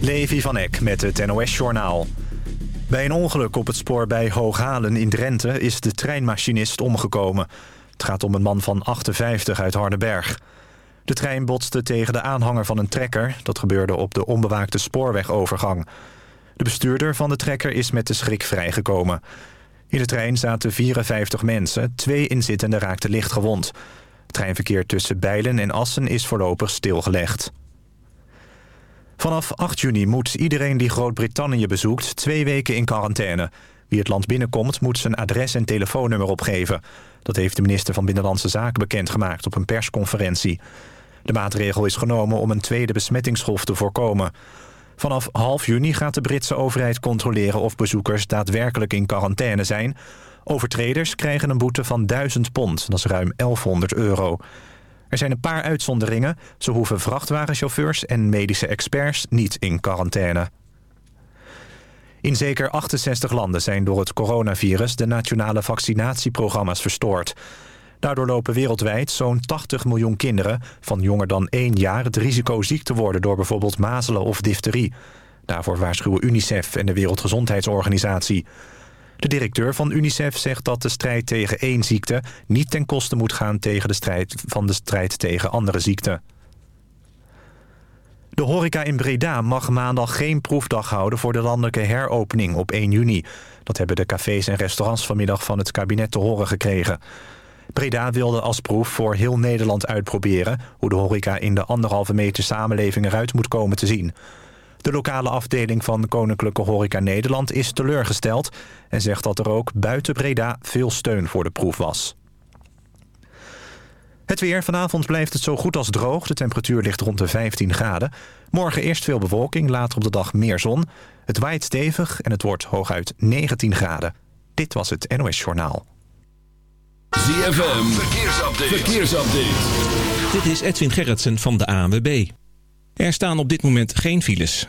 Levi van Eck met het NOS-journaal. Bij een ongeluk op het spoor bij Hooghalen in Drenthe is de treinmachinist omgekomen. Het gaat om een man van 58 uit Hardenberg. De trein botste tegen de aanhanger van een trekker. Dat gebeurde op de onbewaakte spoorwegovergang. De bestuurder van de trekker is met de schrik vrijgekomen. In de trein zaten 54 mensen. Twee inzittenden raakten licht gewond. Het treinverkeer tussen Bijlen en Assen is voorlopig stilgelegd. Vanaf 8 juni moet iedereen die Groot-Brittannië bezoekt... twee weken in quarantaine. Wie het land binnenkomt moet zijn adres en telefoonnummer opgeven. Dat heeft de minister van Binnenlandse Zaken bekendgemaakt... op een persconferentie. De maatregel is genomen om een tweede besmettingsgolf te voorkomen. Vanaf half juni gaat de Britse overheid controleren... of bezoekers daadwerkelijk in quarantaine zijn... Overtreders krijgen een boete van 1000 pond, dat is ruim 1100 euro. Er zijn een paar uitzonderingen. Zo hoeven vrachtwagenchauffeurs en medische experts niet in quarantaine. In zeker 68 landen zijn door het coronavirus de nationale vaccinatieprogramma's verstoord. Daardoor lopen wereldwijd zo'n 80 miljoen kinderen van jonger dan 1 jaar het risico ziek te worden door bijvoorbeeld mazelen of difterie. Daarvoor waarschuwen UNICEF en de Wereldgezondheidsorganisatie. De directeur van UNICEF zegt dat de strijd tegen één ziekte... niet ten koste moet gaan tegen de strijd van de strijd tegen andere ziekten. De horeca in Breda mag maandag geen proefdag houden... voor de landelijke heropening op 1 juni. Dat hebben de cafés en restaurants vanmiddag van het kabinet te horen gekregen. Breda wilde als proef voor heel Nederland uitproberen... hoe de horeca in de anderhalve meter samenleving eruit moet komen te zien... De lokale afdeling van Koninklijke Horeca Nederland is teleurgesteld... en zegt dat er ook buiten Breda veel steun voor de proef was. Het weer. Vanavond blijft het zo goed als droog. De temperatuur ligt rond de 15 graden. Morgen eerst veel bewolking, later op de dag meer zon. Het waait stevig en het wordt hooguit 19 graden. Dit was het NOS Journaal. ZFM. Verkeersupdate. Verkeersupdate. Dit is Edwin Gerritsen van de ANWB. Er staan op dit moment geen files.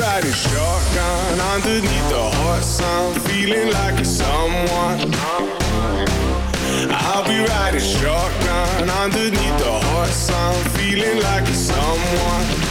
Riding shotgun underneath the hot sun, feeling like a someone. I'll be riding shotgun underneath the hot sun, feeling like a someone.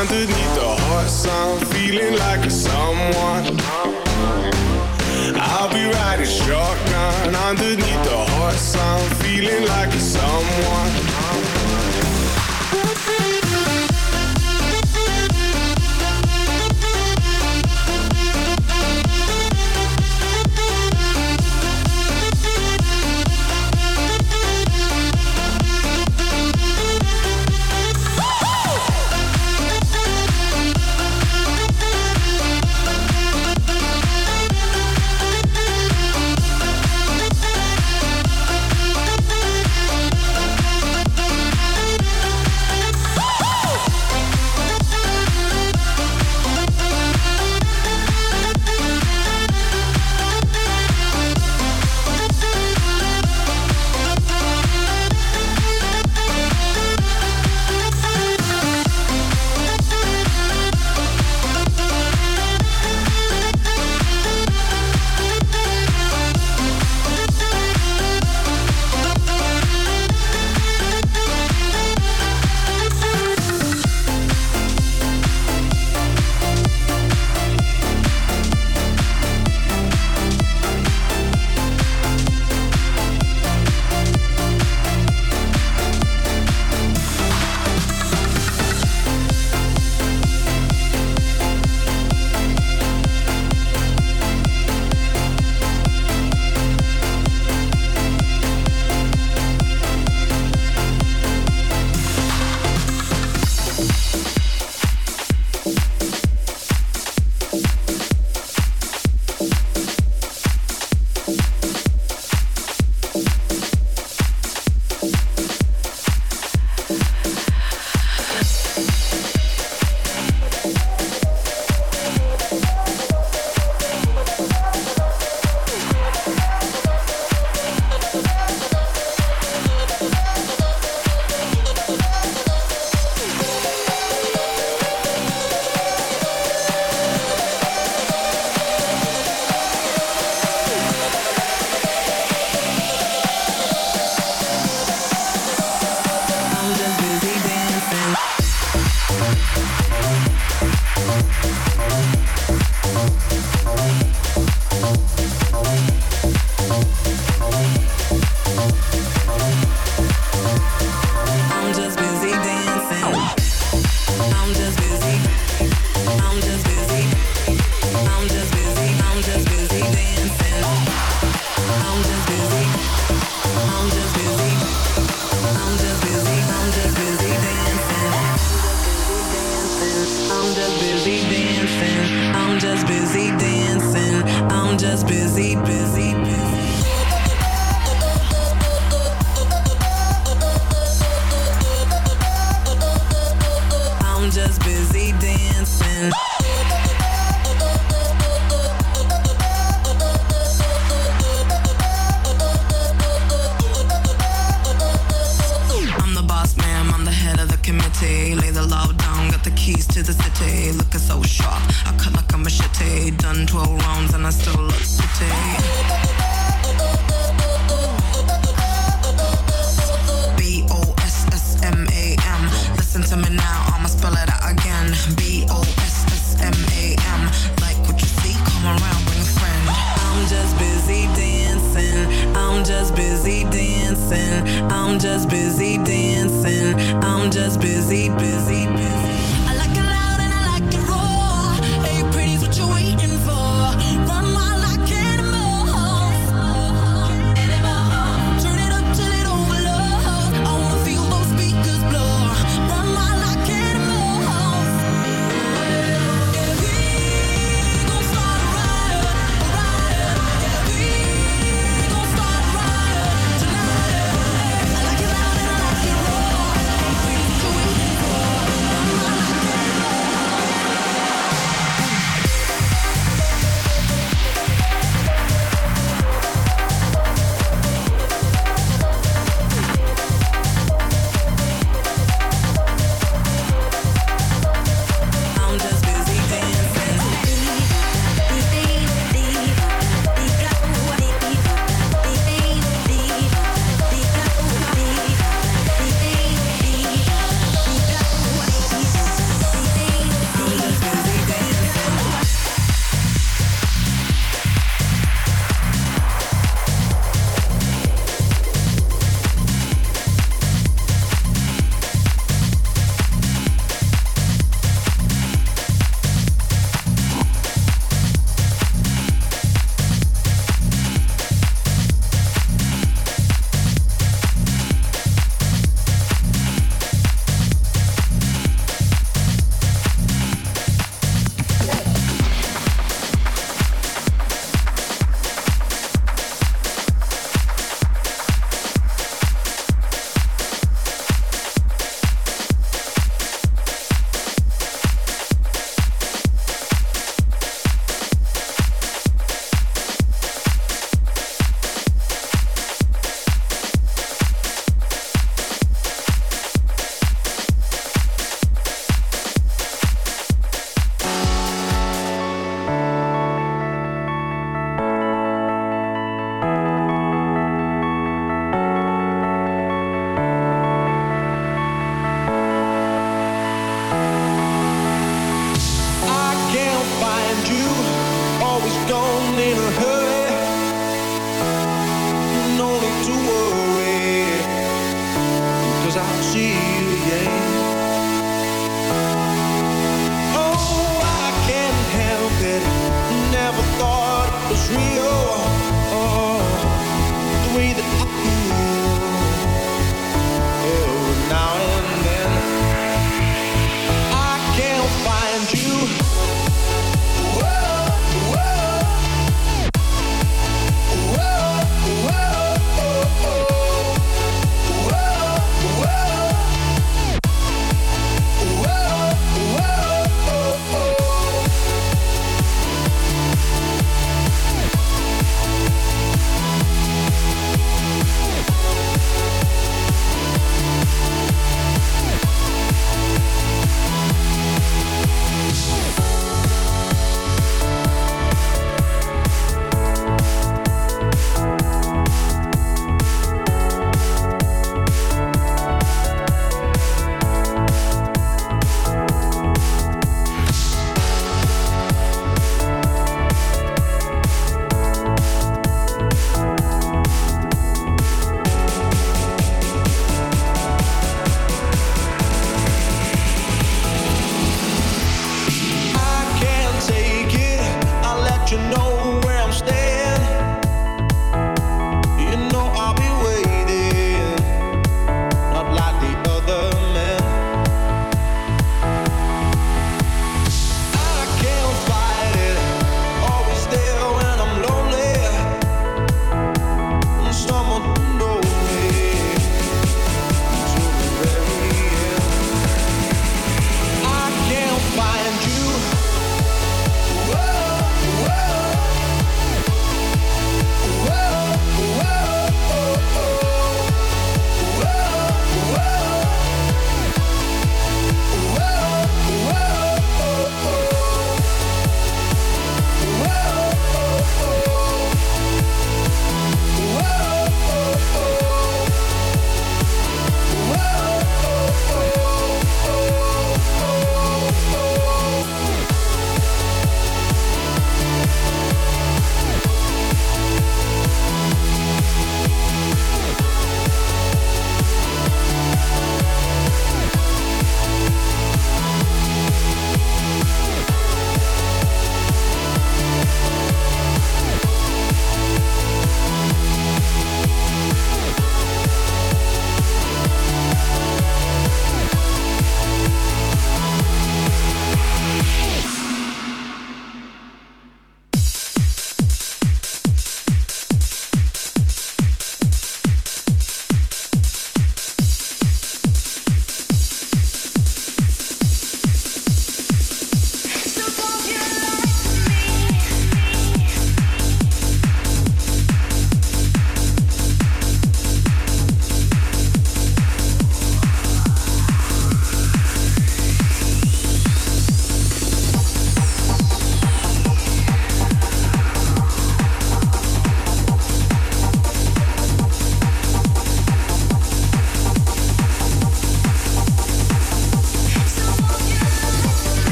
underneath the heart sound, feeling like a someone. I'll be riding shotgun underneath the heart sound, feeling like a someone.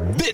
Heeft,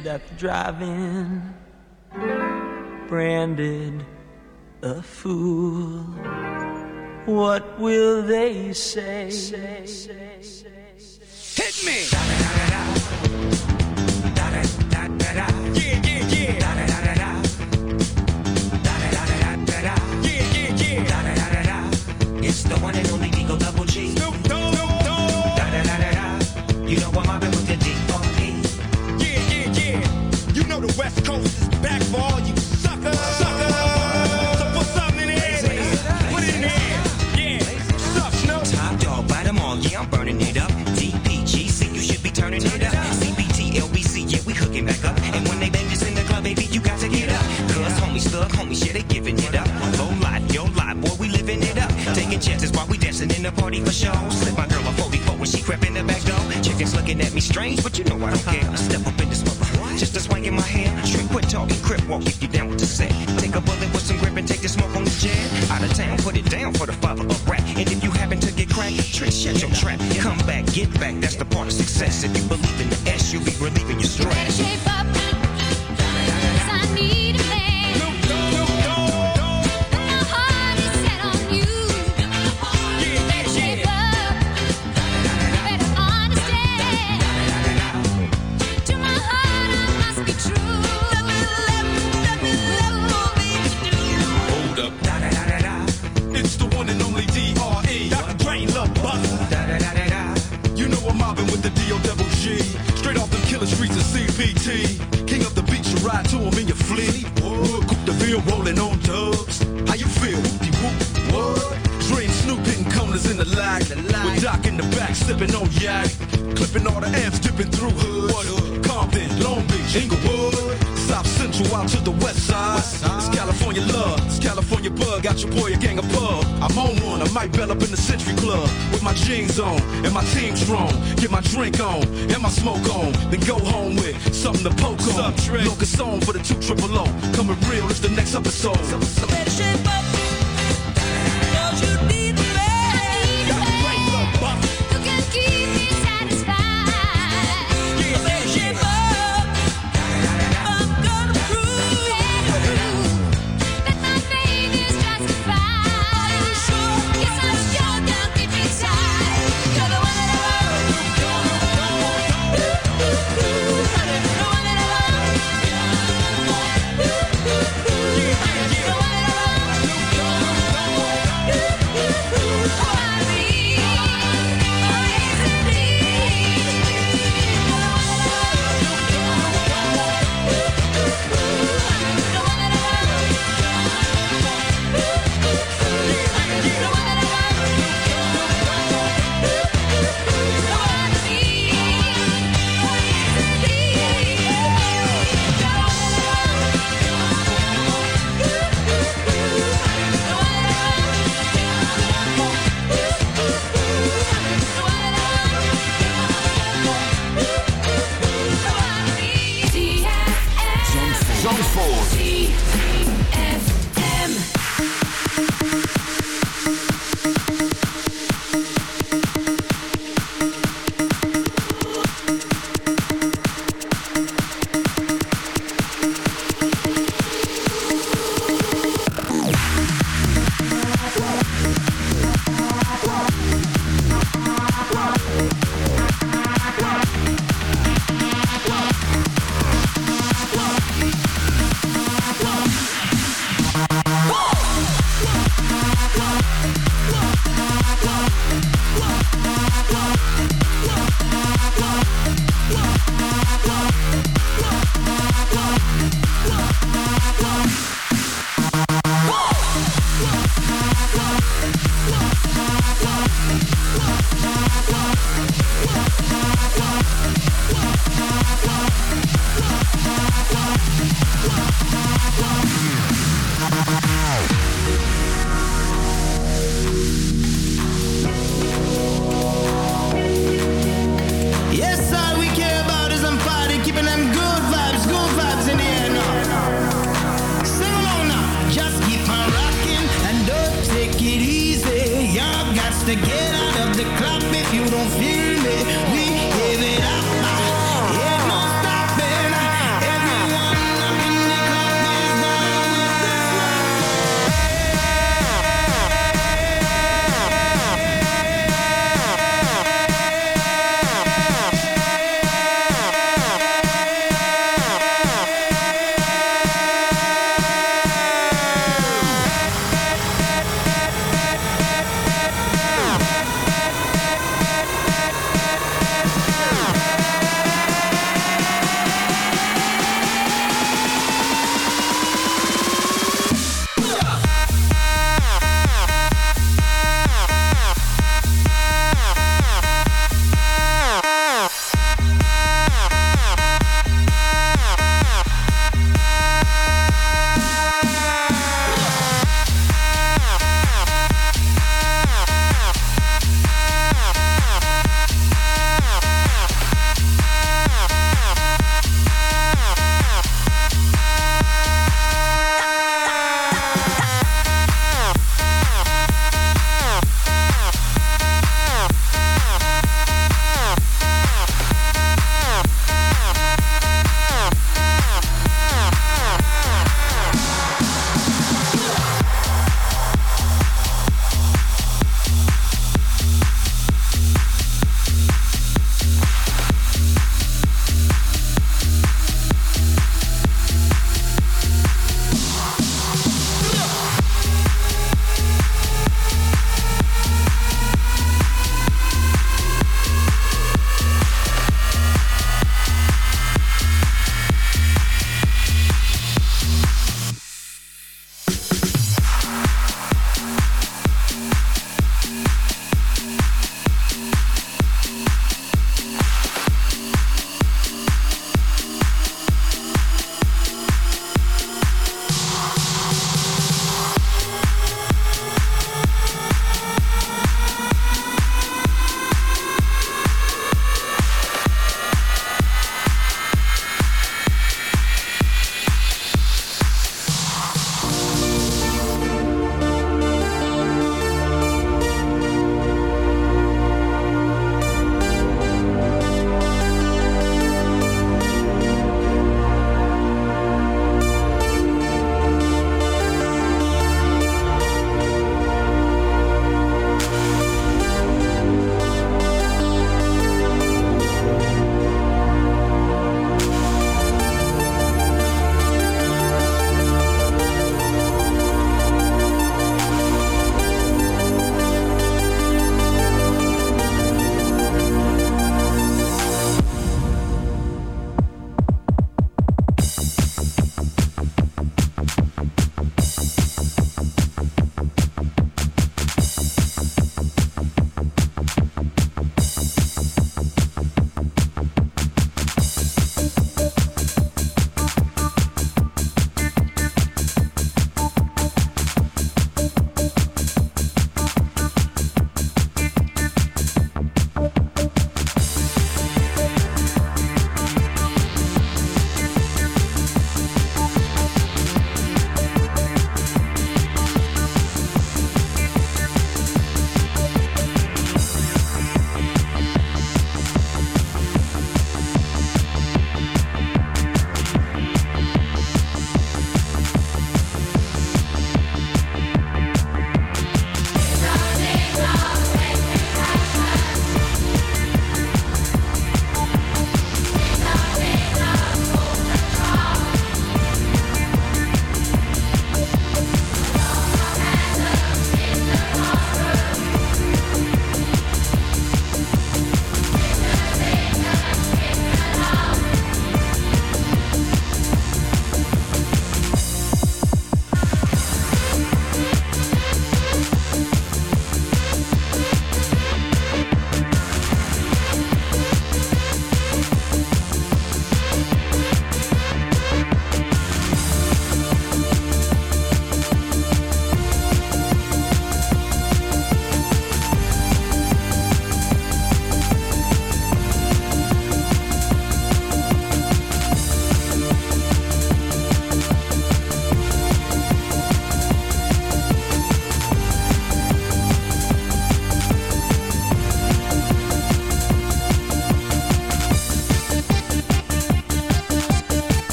Stranded drive-in, branded a fool. What will they say? Hit me. For show. Slip my girl a 44 when she crept in the back door. Chickens looking at me strange, but you know I don't care. I step up in this mother, just a swing in my hair. Straight quit talking, crip walk if you down with the set. Take a bullet with some grip and take the smoke on the jet. Out of town, put it down for the father of rap. And if you happen to get cracked, trick, shut your trap. Come back, get back, that's the part of success. If you believe sipping on yak. Clipping all the amps, dipping through hood. Compton, Long Beach, Inglewood. South Central out to the west side. It's California love, it's California bug. Got your boy a gang of pub. I'm on one, I might bell up in the Century Club. With my jeans on and my team strong. Get my drink on and my smoke on. Then go home with something to poke on. Locus on for the two triple O. Coming real, it's the next episode. Better shape up,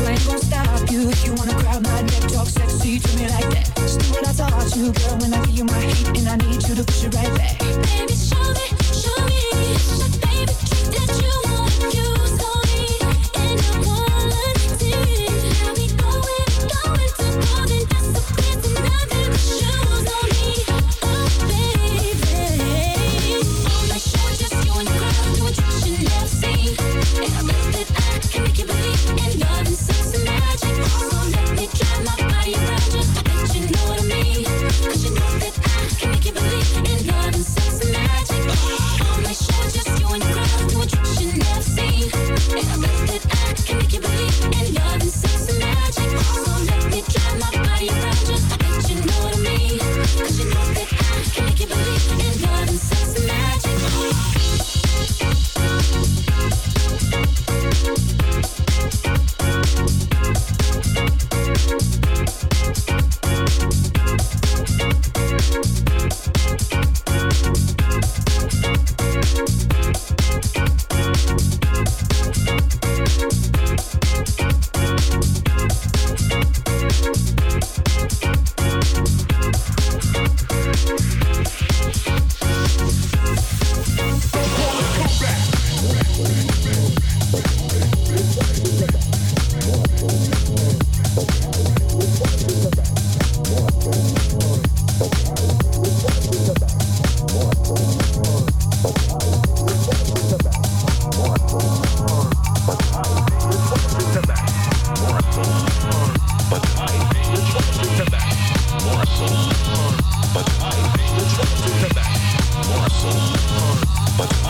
you ain't gonna stop you. You wanna grab my neck, talk sexy to me like that. Just do what I taught you, girl. When I give you my heat, and I need you to push it right back. Baby, show me, show me, show me. but